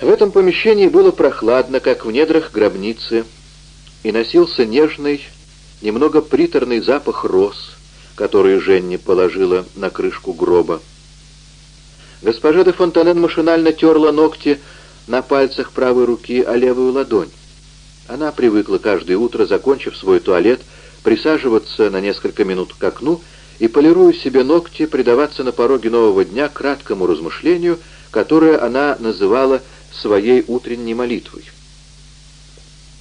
В этом помещении было прохладно, как в недрах гробницы, и носился нежный, немного приторный запах роз, который Женни положила на крышку гроба. Госпожа де Фонтанен машинально терла ногти на пальцах правой руки о левую ладонь. Она привыкла каждое утро, закончив свой туалет, присаживаться на несколько минут к окну и, полируя себе ногти, предаваться на пороге нового дня краткому размышлению, которое она называла своей утренней молитвой.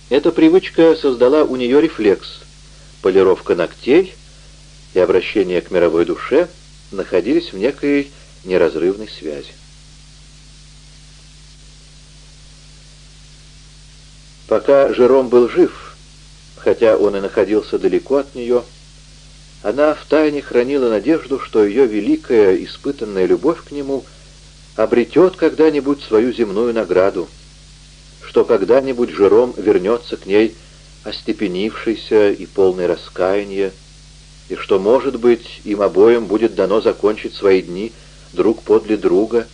Эта привычка создала у нее рефлекс. Полировка ногтей и обращение к мировой душе находились в некой неразрывной связи. Пока Жером был жив, хотя он и находился далеко от нее, она втайне хранила надежду, что ее великая испытанная любовь к нему обретет когда-нибудь свою земную награду, что когда-нибудь Жером вернется к ней остепенившийся и полный раскаяния, и что, может быть, им обоим будет дано закончить свои дни друг подле друга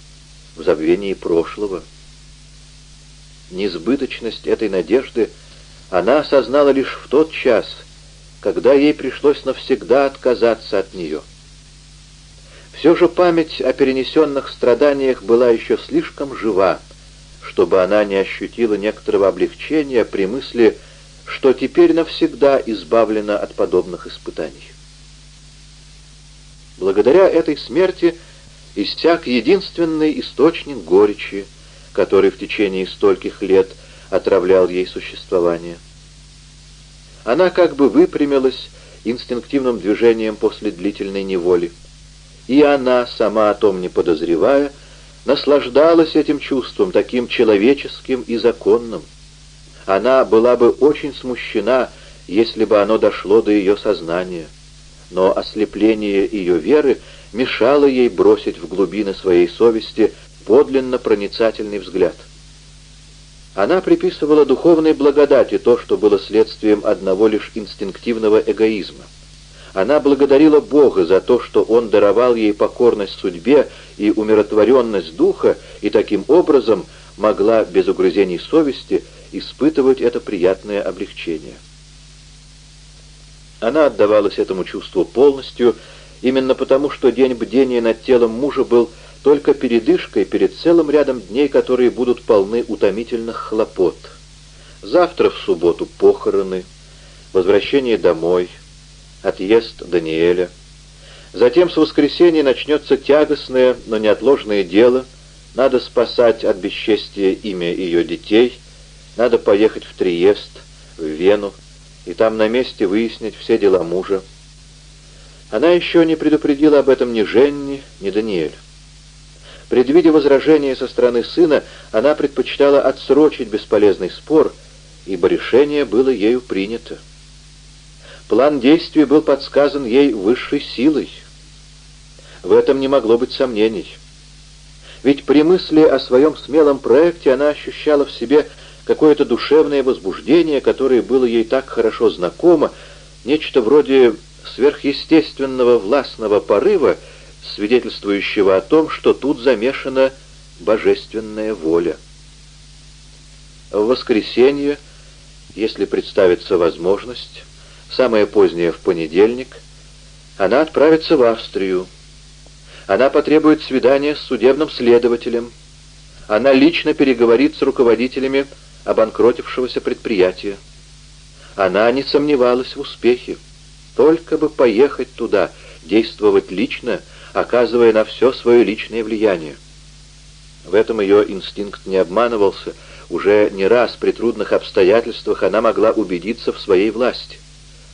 в забвении прошлого. Несбыточность этой надежды она осознала лишь в тот час, когда ей пришлось навсегда отказаться от нее. Все же память о перенесенных страданиях была еще слишком жива, чтобы она не ощутила некоторого облегчения при мысли, что теперь навсегда избавлена от подобных испытаний. Благодаря этой смерти иссяк единственный источник горечи, который в течение стольких лет отравлял ей существование. Она как бы выпрямилась инстинктивным движением после длительной неволи. И она, сама о том не подозревая, наслаждалась этим чувством, таким человеческим и законным. Она была бы очень смущена, если бы оно дошло до ее сознания. Но ослепление ее веры мешало ей бросить в глубины своей совести подлинно проницательный взгляд. Она приписывала духовной благодати то, что было следствием одного лишь инстинктивного эгоизма. Она благодарила Бога за то, что Он даровал ей покорность судьбе и умиротворенность духа, и таким образом могла без угрызений совести испытывать это приятное облегчение. Она отдавалась этому чувству полностью, именно потому, что день бдения над телом мужа был только передышкой перед целым рядом дней, которые будут полны утомительных хлопот. Завтра в субботу похороны, возвращение домой, отъезд Даниэля. Затем с воскресенья начнется тягостное, но неотложное дело. Надо спасать от бесчестия имя ее детей, надо поехать в Триест, в Вену, и там на месте выяснить все дела мужа. Она еще не предупредила об этом ни Женни, ни Даниэль. Предвидя возражения со стороны сына, она предпочитала отсрочить бесполезный спор, ибо решение было ею принято. План действий был подсказан ей высшей силой. В этом не могло быть сомнений. Ведь при мысли о своем смелом проекте она ощущала в себе какое-то душевное возбуждение, которое было ей так хорошо знакомо, нечто вроде сверхъестественного властного порыва, свидетельствующего о том, что тут замешана божественная воля. В воскресенье, если представится возможность, самое позднее в понедельник, она отправится в Австрию. Она потребует свидания с судебным следователем. Она лично переговорит с руководителями обанкротившегося предприятия. Она не сомневалась в успехе. Только бы поехать туда, действовать лично, оказывая на все свое личное влияние. В этом ее инстинкт не обманывался. Уже не раз при трудных обстоятельствах она могла убедиться в своей власти.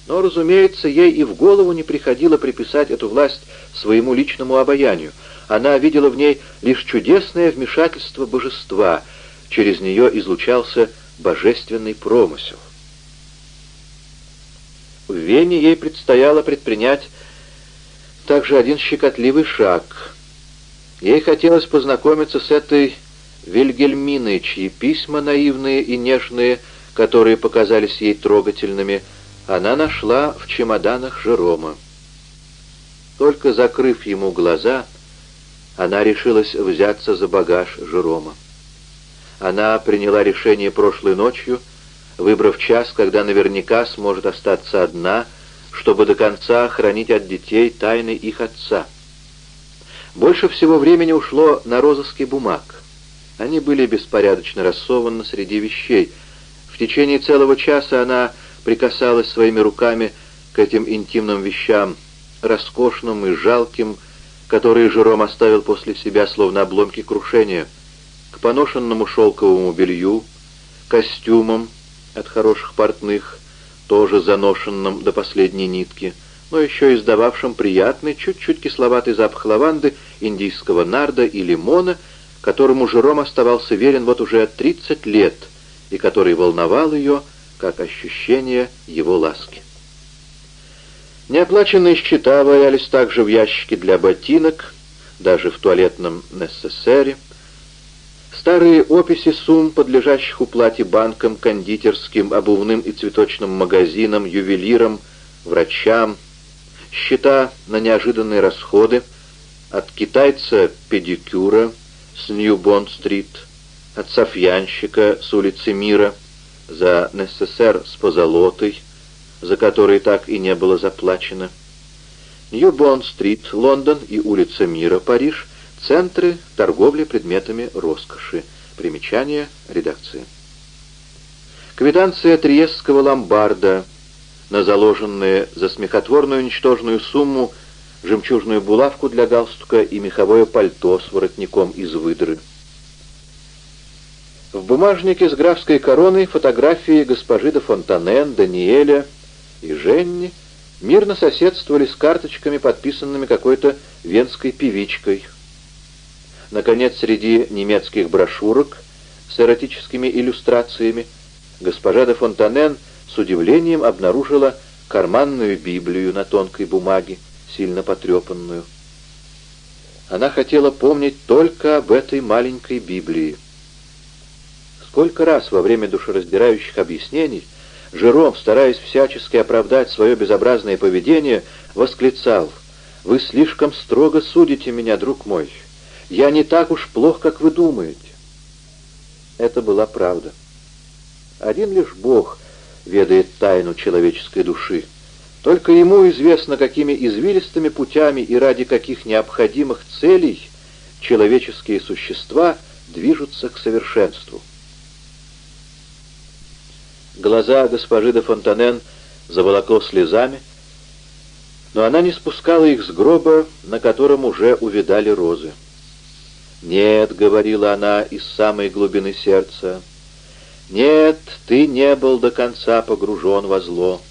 Но, разумеется, ей и в голову не приходило приписать эту власть своему личному обаянию. Она видела в ней лишь чудесное вмешательство божества. Через нее излучался божественный промысел. В Вене ей предстояло предпринять также один щекотливый шаг. Ей хотелось познакомиться с этой Вильгельминой, чьи письма наивные и нежные, которые показались ей трогательными, она нашла в чемоданах Жерома. Только закрыв ему глаза, она решилась взяться за багаж Жерома. Она приняла решение прошлой ночью, выбрав час, когда наверняка сможет остаться одна, чтобы до конца хранить от детей тайны их отца. Больше всего времени ушло на розыски бумаг. Они были беспорядочно рассованы среди вещей. В течение целого часа она прикасалась своими руками к этим интимным вещам, роскошным и жалким, которые Жером оставил после себя, словно обломки крушения, к поношенному шелковому белью, костюмам от хороших портных, тоже заношенным до последней нитки, но еще издававшим приятный, чуть-чуть кисловатый запах лаванды, индийского нарда и лимона, которому Жером оставался верен вот уже 30 лет и который волновал ее, как ощущение его ласки. Неоплаченные счета валялись также в ящике для ботинок, даже в туалетном НССРе. Старые описи сумм, подлежащих уплате банкам, кондитерским, обувным и цветочным магазинам, ювелирам, врачам, счета на неожиданные расходы от китайца педикюра с Нью-Бонд-стрит, от софьянщика с улицы Мира за НССР с позолотой, за которые так и не было заплачено. Нью-Бонд-стрит, Лондон и улица Мира, Париж — центры торговли предметами роскоши. Примечание редакции. Квитанция Триестского ломбарда на заложенные за смехотворную ничтожную сумму жемчужную булавку для галстука и меховое пальто с воротником из выдры. В бумажнике с графской короной фотографии госпожи де Фонтанен, Даниэля, и Женни мирно соседствовали с карточками, подписанными какой-то венской певичкой. Наконец, среди немецких брошюрок с эротическими иллюстрациями госпожа де Фонтанен с удивлением обнаружила карманную Библию на тонкой бумаге, сильно потрепанную. Она хотела помнить только об этой маленькой Библии. Сколько раз во время душераздирающих объяснений Жером, стараясь всячески оправдать свое безобразное поведение, восклицал, «Вы слишком строго судите меня, друг мой. Я не так уж плох, как вы думаете». Это была правда. Один лишь Бог ведает тайну человеческой души. Только ему известно, какими извилистыми путями и ради каких необходимых целей человеческие существа движутся к совершенству. Глаза госпожи де Фонтанен заволокло слезами, но она не спускала их с гроба, на котором уже увидали розы. «Нет», — говорила она из самой глубины сердца, — «нет, ты не был до конца погружен во зло».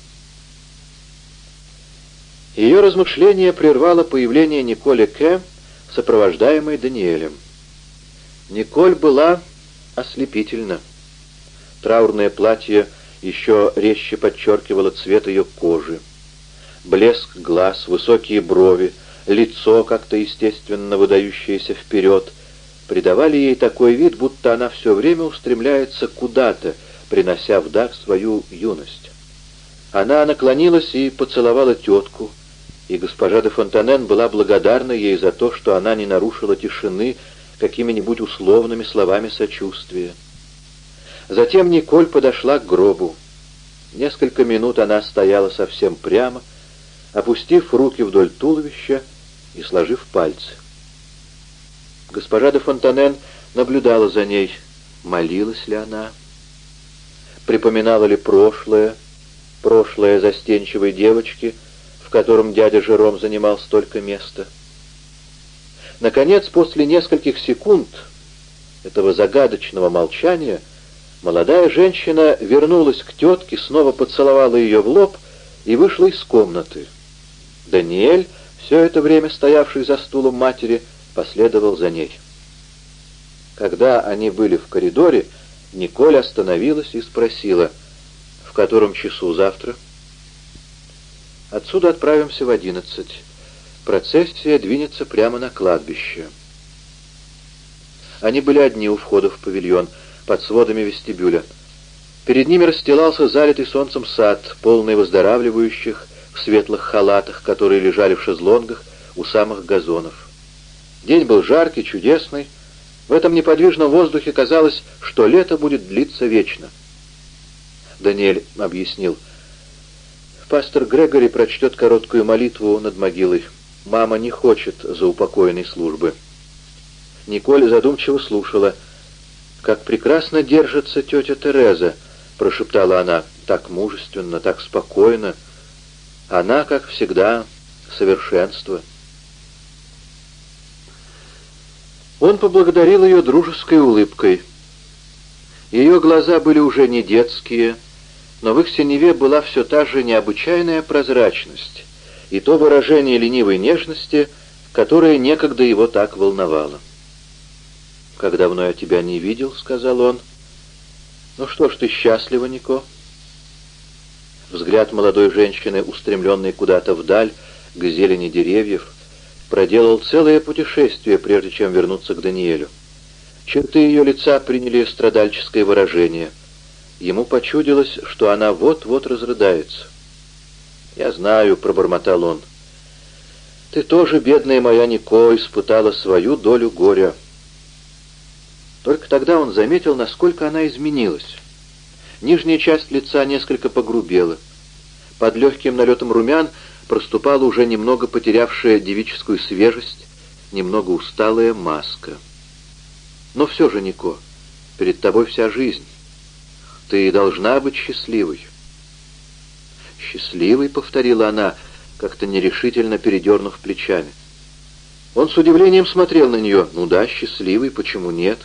Ее размышление прервало появление Николя К., сопровождаемой Даниэлем. Николь была ослепительна. Траурное платье еще резче подчеркивало цвет ее кожи. Блеск глаз, высокие брови, лицо, как-то естественно выдающееся вперед, придавали ей такой вид, будто она все время устремляется куда-то, принося в дар свою юность. Она наклонилась и поцеловала тетку, и госпожа де Фонтанен была благодарна ей за то, что она не нарушила тишины какими-нибудь условными словами сочувствия. Затем Николь подошла к гробу. Несколько минут она стояла совсем прямо, опустив руки вдоль туловища и сложив пальцы. Госпожа де Фонтанен наблюдала за ней, молилась ли она, припоминала ли прошлое, прошлое застенчивой девочки, в котором дядя Жером занимал столько места. Наконец, после нескольких секунд этого загадочного молчания, Молодая женщина вернулась к тетке, снова поцеловала ее в лоб и вышла из комнаты. Даниэль, все это время стоявший за стулом матери, последовал за ней. Когда они были в коридоре, Николь остановилась и спросила, «В котором часу завтра?» «Отсюда отправимся в одиннадцать. Процессия двинется прямо на кладбище». Они были одни у входа в павильон — под сводами вестибюля. Перед ними расстилался залитый солнцем сад, полный выздоравливающих в светлых халатах, которые лежали в шезлонгах у самых газонов. День был жаркий, чудесный, В этом неподвижном воздухе казалось, что лето будет длиться вечно. Даниэль объяснил. Пастор Грегори прочтет короткую молитву над могилой. Мама не хочет заупокоенной службы. Николь задумчиво слушала. «Как прекрасно держится тетя Тереза!» — прошептала она. «Так мужественно, так спокойно. Она, как всегда, совершенство». Он поблагодарил ее дружеской улыбкой. Ее глаза были уже не детские, но в их синеве была все та же необычайная прозрачность и то выражение ленивой нежности, которое некогда его так волновало. «Как давно я тебя не видел», — сказал он. «Ну что ж, ты счастлива, Нико?» Взгляд молодой женщины, устремленный куда-то вдаль, к зелени деревьев, проделал целое путешествие, прежде чем вернуться к Даниэлю. Черты ее лица приняли страдальческое выражение. Ему почудилось, что она вот-вот разрыдается. «Я знаю», — пробормотал он. «Ты тоже, бедная моя Нико, испытала свою долю горя». Только тогда он заметил, насколько она изменилась. Нижняя часть лица несколько погрубела. Под легким налетом румян проступала уже немного потерявшая девическую свежесть, немного усталая маска. Но все же, Нико, перед тобой вся жизнь. Ты должна быть счастливой. «Счастливый», — повторила она, как-то нерешительно передернув плечами. Он с удивлением смотрел на нее. «Ну да, счастливый, почему нет?»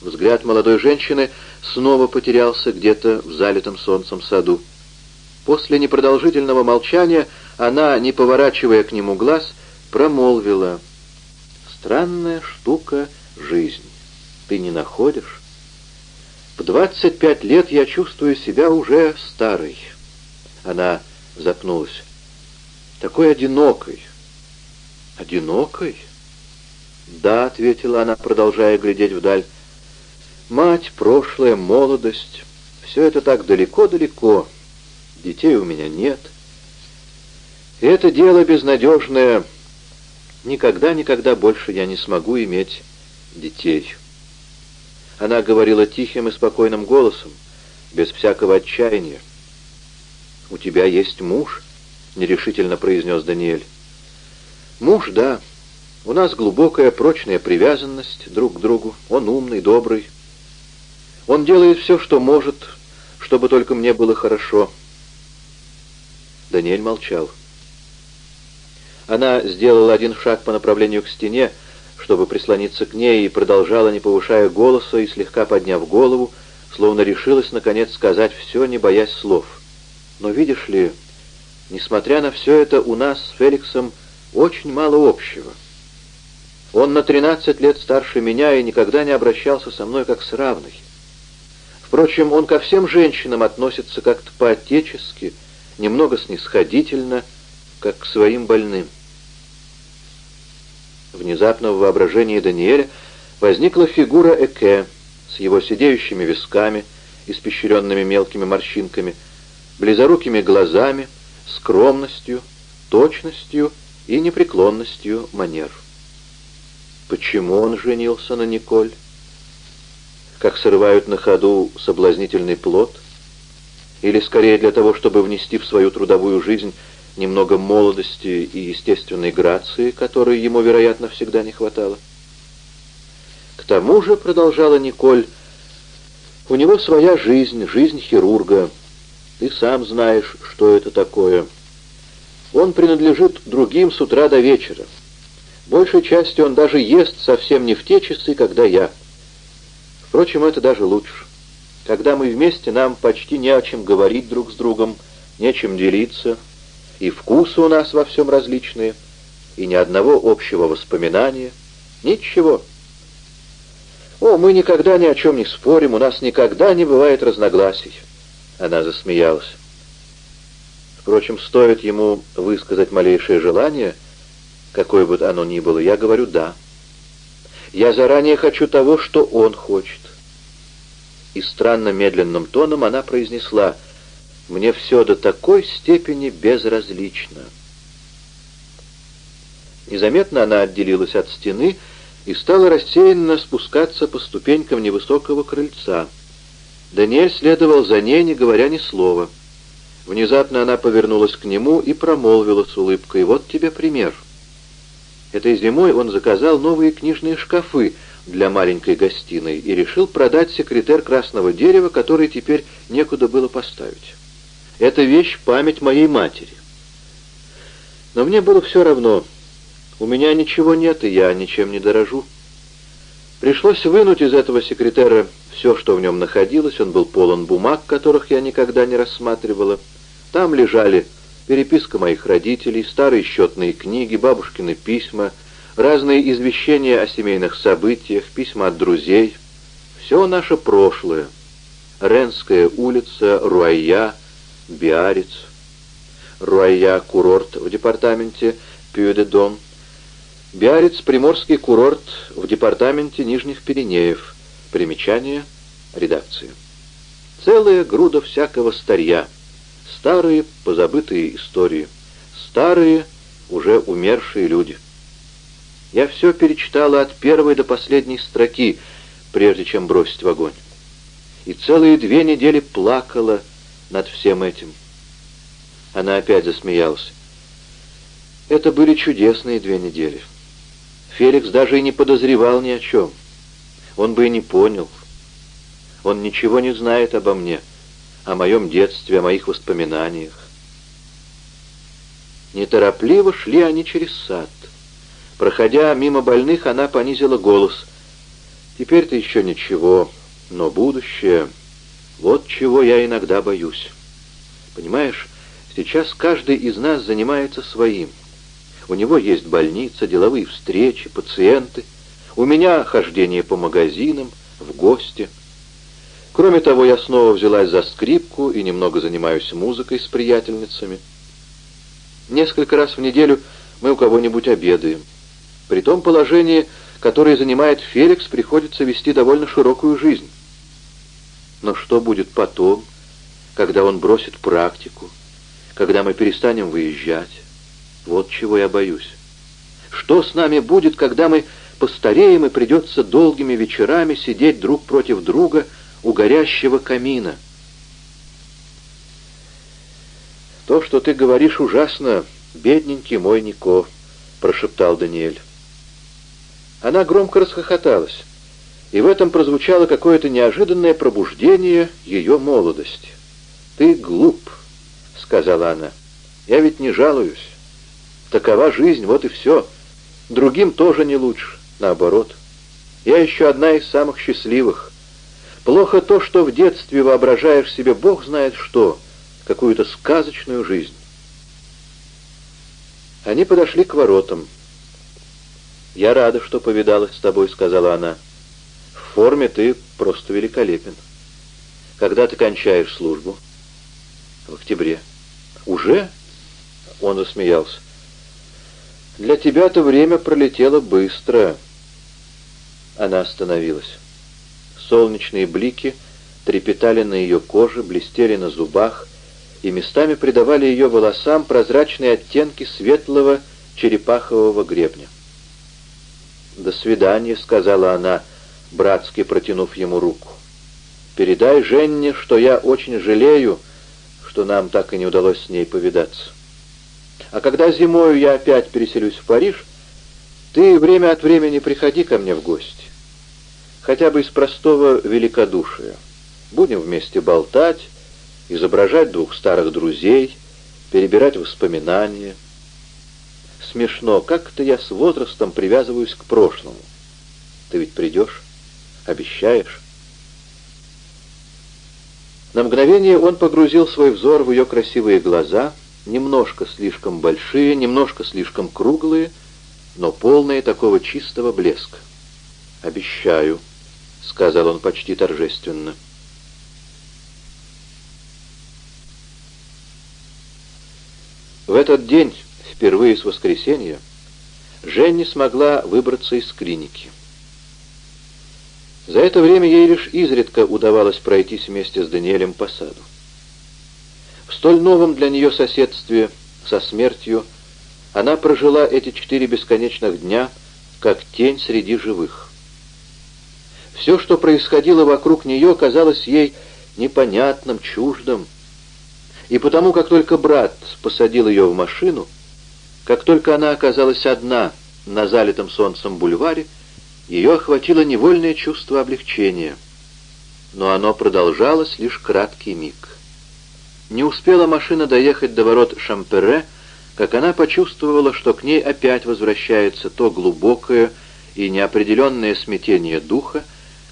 Взгляд молодой женщины снова потерялся где-то в залитом солнцем саду. После непродолжительного молчания она, не поворачивая к нему глаз, промолвила. «Странная штука жизнь. Ты не находишь? В двадцать пять лет я чувствую себя уже старой». Она запнулась. «Такой одинокой». «Одинокой?» «Да», — ответила она, продолжая глядеть вдаль. «Мать, прошлое, молодость — все это так далеко-далеко» детей у меня нет. Это дело безнадежное. Никогда-никогда больше я не смогу иметь детей. Она говорила тихим и спокойным голосом, без всякого отчаяния. «У тебя есть муж?» — нерешительно произнес Даниэль. «Муж, да. У нас глубокая, прочная привязанность друг к другу. Он умный, добрый. Он делает все, что может, чтобы только мне было хорошо». Даниэль молчал. Она сделала один шаг по направлению к стене, чтобы прислониться к ней, и продолжала, не повышая голоса и слегка подняв голову, словно решилась, наконец, сказать все, не боясь слов. «Но видишь ли, несмотря на все это, у нас с Феликсом очень мало общего. Он на тринадцать лет старше меня и никогда не обращался со мной как с равной. Впрочем, он ко всем женщинам относится как-то по-отечески, немного снисходительно, как к своим больным. Внезапно в воображении Даниэля возникла фигура Эке с его сидеющими висками, испещренными мелкими морщинками, близорукими глазами, скромностью, точностью и непреклонностью манер. Почему он женился на Николь? Как срывают на ходу соблазнительный плод — или скорее для того, чтобы внести в свою трудовую жизнь немного молодости и естественной грации, которой ему, вероятно, всегда не хватало. К тому же, продолжала Николь, у него своя жизнь, жизнь хирурга. Ты сам знаешь, что это такое. Он принадлежит другим с утра до вечера. Большей частью он даже ест совсем не в те часы, когда я. Впрочем, это даже лучше. Когда мы вместе, нам почти не о чем говорить друг с другом, нечем делиться, и вкусы у нас во всем различные, и ни одного общего воспоминания, ничего. О, мы никогда ни о чем не спорим, у нас никогда не бывает разногласий. Она засмеялась. Впрочем, стоит ему высказать малейшее желание, какое бы оно ни было, я говорю «да». Я заранее хочу того, что он хочет и странно медленным тоном она произнесла «Мне все до такой степени безразлично». Незаметно она отделилась от стены и стала рассеянно спускаться по ступенькам невысокого крыльца. Даниэль следовал за ней, не говоря ни слова. Внезапно она повернулась к нему и промолвила с улыбкой, «Вот тебе пример». Этой зимой он заказал новые книжные шкафы для маленькой гостиной и решил продать секретарь красного дерева, который теперь некуда было поставить. Это вещь память моей матери. Но мне было все равно. У меня ничего нет, и я ничем не дорожу. Пришлось вынуть из этого секретаря все, что в нем находилось. Он был полон бумаг, которых я никогда не рассматривала. Там лежали переписка моих родителей, старые счетные книги, бабушкины письма, разные извещения о семейных событиях, письма от друзей. Все наше прошлое. Ренская улица, Руайя, Биарец. Руайя — курорт в департаменте Пью-де-Дон. Биарец — приморский курорт в департаменте Нижних Пиренеев. Примечание редакции. Целая груда всякого старья — Старые, позабытые истории. Старые, уже умершие люди. Я все перечитала от первой до последней строки, прежде чем бросить в огонь. И целые две недели плакала над всем этим. Она опять засмеялась. Это были чудесные две недели. Феликс даже и не подозревал ни о чем. Он бы и не понял. Он ничего не знает обо мне о моем детстве, о моих воспоминаниях. Неторопливо шли они через сад. Проходя мимо больных, она понизила голос. «Теперь-то еще ничего, но будущее... Вот чего я иногда боюсь. Понимаешь, сейчас каждый из нас занимается своим. У него есть больница, деловые встречи, пациенты. У меня хождение по магазинам, в гости — Кроме того, я снова взялась за скрипку и немного занимаюсь музыкой с приятельницами. Несколько раз в неделю мы у кого-нибудь обедаем. При том положении, которое занимает Феликс, приходится вести довольно широкую жизнь. Но что будет потом, когда он бросит практику, когда мы перестанем выезжать? Вот чего я боюсь. Что с нами будет, когда мы постареем и придется долгими вечерами сидеть друг против друга, у горящего камина. «То, что ты говоришь, ужасно, бедненький мой Нико», — прошептал Даниэль. Она громко расхохоталась, и в этом прозвучало какое-то неожиданное пробуждение ее молодости. «Ты глуп», — сказала она. «Я ведь не жалуюсь. Такова жизнь, вот и все. Другим тоже не лучше, наоборот. Я еще одна из самых счастливых. Плохо то, что в детстве воображаешь себе Бог знает что, какую-то сказочную жизнь. Они подошли к воротам. «Я рада, что повидалась с тобой», — сказала она. «В форме ты просто великолепен. Когда ты кончаешь службу?» «В октябре». «Уже?» — он засмеялся. «Для тебя-то время пролетело быстро». Она остановилась. Солнечные блики трепетали на ее коже, блестели на зубах и местами придавали ее волосам прозрачные оттенки светлого черепахового гребня. «До свидания», — сказала она, братски протянув ему руку. «Передай Женне, что я очень жалею, что нам так и не удалось с ней повидаться. А когда зимою я опять переселюсь в Париж, ты время от времени приходи ко мне в гости хотя бы из простого великодушия. Будем вместе болтать, изображать двух старых друзей, перебирать воспоминания. Смешно, как-то я с возрастом привязываюсь к прошлому. Ты ведь придешь? Обещаешь? На мгновение он погрузил свой взор в ее красивые глаза, немножко слишком большие, немножко слишком круглые, но полные такого чистого блеска. «Обещаю», — сказал он почти торжественно. В этот день, впервые с воскресенья, Женни смогла выбраться из клиники. За это время ей лишь изредка удавалось пройтись вместе с Даниэлем по саду. В столь новом для нее соседстве со смертью она прожила эти четыре бесконечных дня как тень среди живых. Все, что происходило вокруг нее, казалось ей непонятным, чуждым. И потому, как только брат посадил ее в машину, как только она оказалась одна на залитом солнцем бульваре, ее охватило невольное чувство облегчения. Но оно продолжалось лишь краткий миг. Не успела машина доехать до ворот Шампере, как она почувствовала, что к ней опять возвращается то глубокое и неопределенное смятение духа,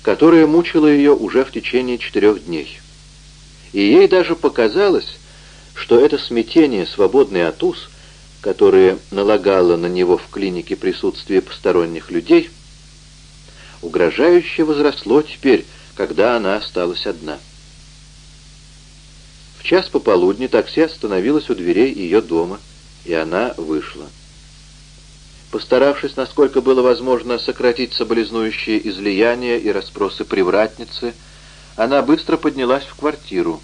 которое мучило ее уже в течение четырех дней. И ей даже показалось, что это смятение, свободный от уз, которое налагало на него в клинике присутствие посторонних людей, угрожающе возросло теперь, когда она осталась одна. В час пополудни такси остановилось у дверей ее дома — и она вышла. Постаравшись, насколько было возможно, сократить соболезнующие излияния и расспросы привратницы, она быстро поднялась в квартиру.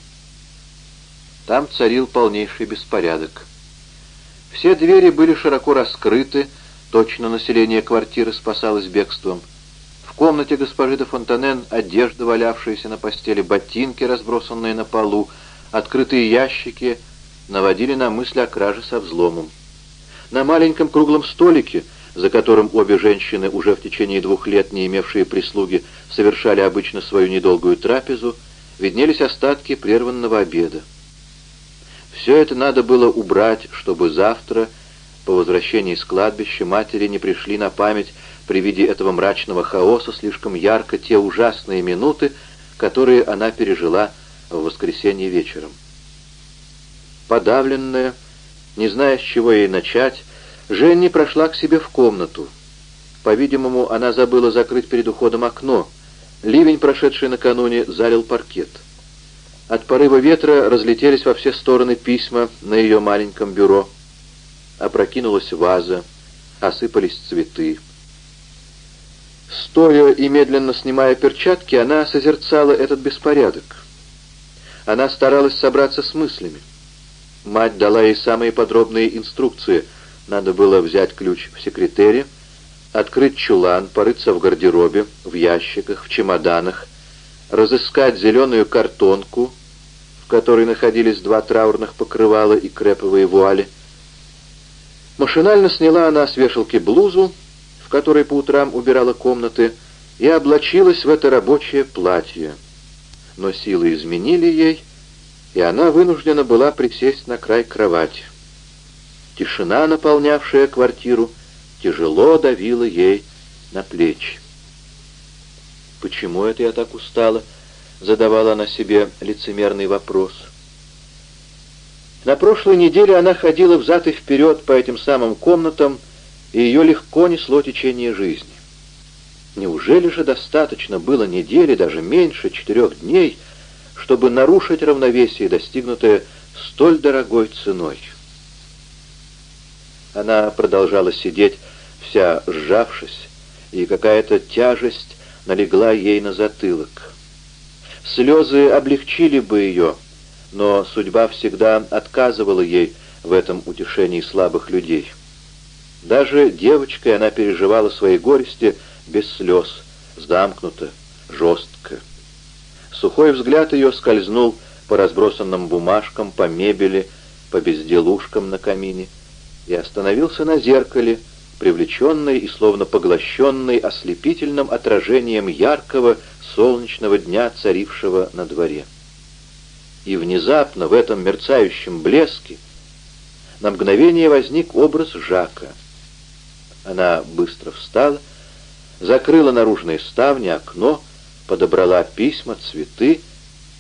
Там царил полнейший беспорядок. Все двери были широко раскрыты, точно население квартиры спасалось бегством. В комнате госпожи де Фонтанен одежда, валявшаяся на постели, ботинки, разбросанные на полу, открытые ящики — наводили на мысль о краже со взломом. На маленьком круглом столике, за которым обе женщины, уже в течение двух лет не имевшие прислуги, совершали обычно свою недолгую трапезу, виднелись остатки прерванного обеда. Все это надо было убрать, чтобы завтра, по возвращении с кладбища, матери не пришли на память при виде этого мрачного хаоса слишком ярко те ужасные минуты, которые она пережила в воскресенье вечером. Подавленная, не зная, с чего ей начать, Женни прошла к себе в комнату. По-видимому, она забыла закрыть перед уходом окно. Ливень, прошедший накануне, залил паркет. От порыва ветра разлетелись во все стороны письма на ее маленьком бюро. Опрокинулась ваза, осыпались цветы. Стоя и медленно снимая перчатки, она созерцала этот беспорядок. Она старалась собраться с мыслями. Мать дала ей самые подробные инструкции. Надо было взять ключ в секретере, открыть чулан, порыться в гардеробе, в ящиках, в чемоданах, разыскать зеленую картонку, в которой находились два траурных покрывала и креповые вуали. Машинально сняла она с вешалки блузу, в которой по утрам убирала комнаты, и облачилась в это рабочее платье. Но силы изменили ей, и она вынуждена была присесть на край кровати. Тишина, наполнявшая квартиру, тяжело давила ей на плечи. «Почему это я так устала?» — задавала она себе лицемерный вопрос. На прошлой неделе она ходила взад и вперед по этим самым комнатам, и ее легко несло течение жизни. Неужели же достаточно было недели, даже меньше, четырех дней — чтобы нарушить равновесие, достигнутое столь дорогой ценой. Она продолжала сидеть, вся сжавшись, и какая-то тяжесть налегла ей на затылок. Слезы облегчили бы ее, но судьба всегда отказывала ей в этом утешении слабых людей. Даже девочкой она переживала свои горести без слез, замкнуто, жестко. Сухой взгляд ее скользнул по разбросанным бумажкам, по мебели, по безделушкам на камине и остановился на зеркале, привлеченный и словно поглощенный ослепительным отражением яркого солнечного дня, царившего на дворе. И внезапно в этом мерцающем блеске на мгновение возник образ Жака. Она быстро встала, закрыла наружные ставни, окно, подобрала письма, цветы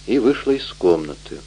и вышла из комнаты.